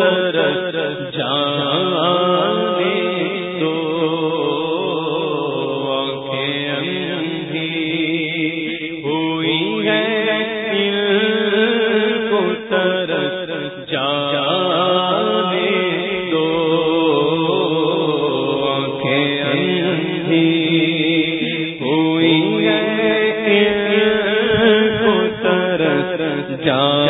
طرف جانے تو تو جان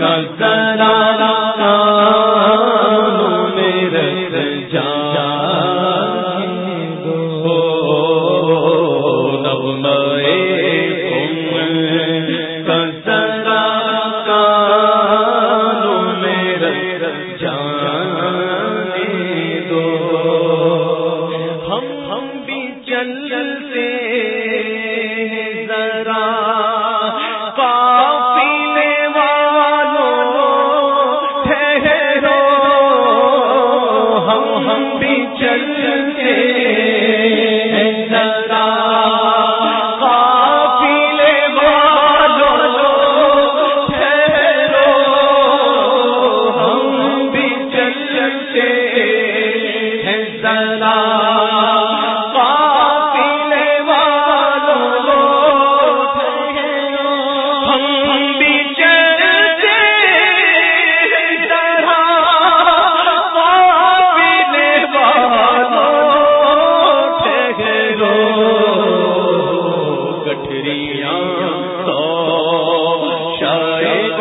کا چل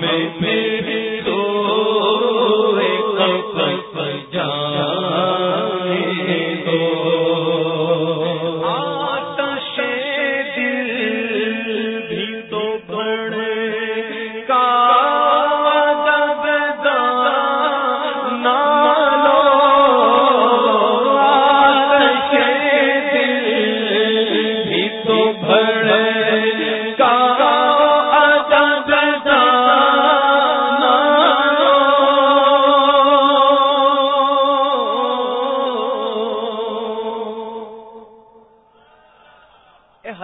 میں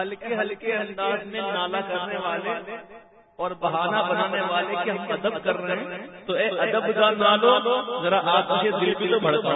ہلکے ہلکے انداز میں نالا کرنے والے اور بہانہ بنانے والے کے ہم ادب کر رہے ہیں تو اے ادب کا نالو ذرا آپ دل بھی تو بڑھتا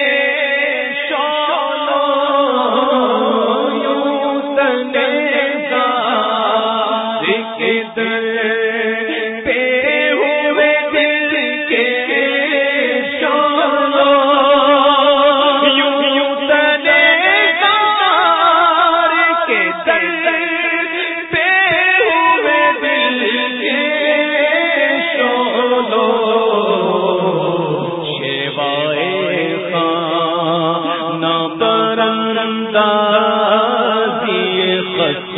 دیے خط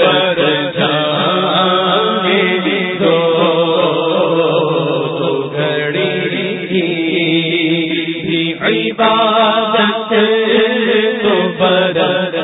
کو